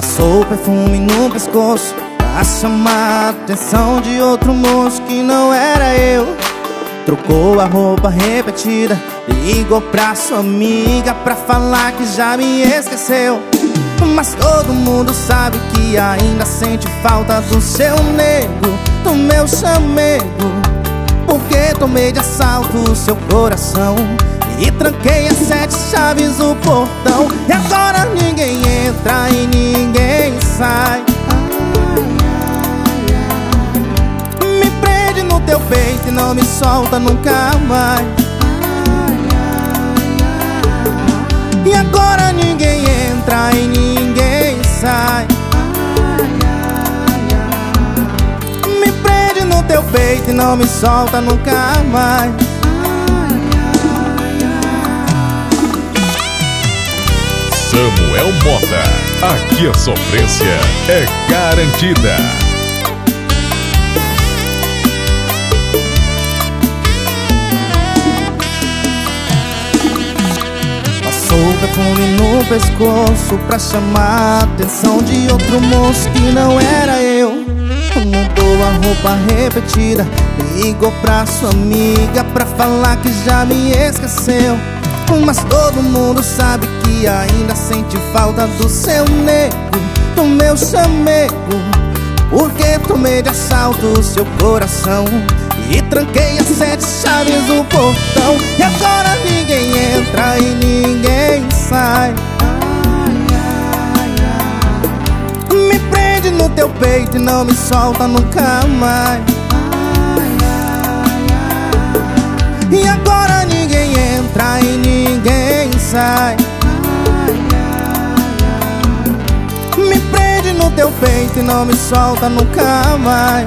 Passou perfume no pescoço Pra chamar a atenção de outro moço que não era eu. Trocou a roupa repetida Ligou pra sua amiga pra falar que já me esqueceu. Mas todo mundo sabe que ainda sente falta do seu nego Do meu chamego. Porque tomei de assalto o seu coração E tranquei as sete chaves do portão. E agora ninguém entra e ninguém peito e não me solta nunca mais. E agora ninguém entra e ninguém sai. Me prende no teu peito e não me solta nunca mais. Samuel Mota, aqui a sofrência é garantida. Perfume no pescoço pra chamar a atenção de outro moço que não era eu. Mudou a roupa repetida, ligou pra sua amiga pra falar que já me esqueceu. Mas todo mundo sabe que ainda sente falta do seu nego, do meu chamego. Porque tomei de assalto o seu coração e tranquei as sete chaves do portão. E agora ninguém entra e ninguém sai. Me prende no teu peito e não me solta nunca mais. E agora ninguém entra e ninguém sai. Me prende no teu peito e não me solta nunca mais.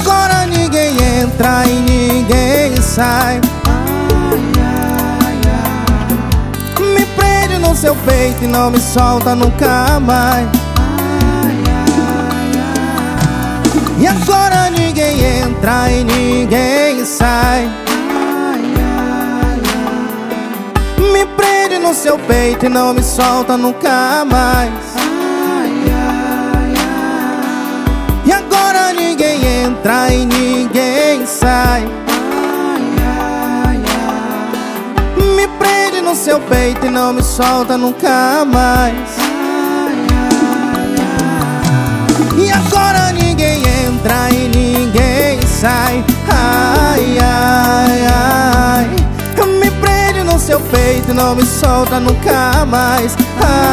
Agora ninguém entra e ninguém seu peito e não me solta nunca mais. E agora ninguém entra e ninguém sai. Me prende no seu peito e não me solta nunca mais. Entra e ninguém seu peito e não me solta nunca mais. E agora ninguém entra e ninguém sai. Ai, ai, ai. Me prende no seu peito e não me solta nunca mais. Ai,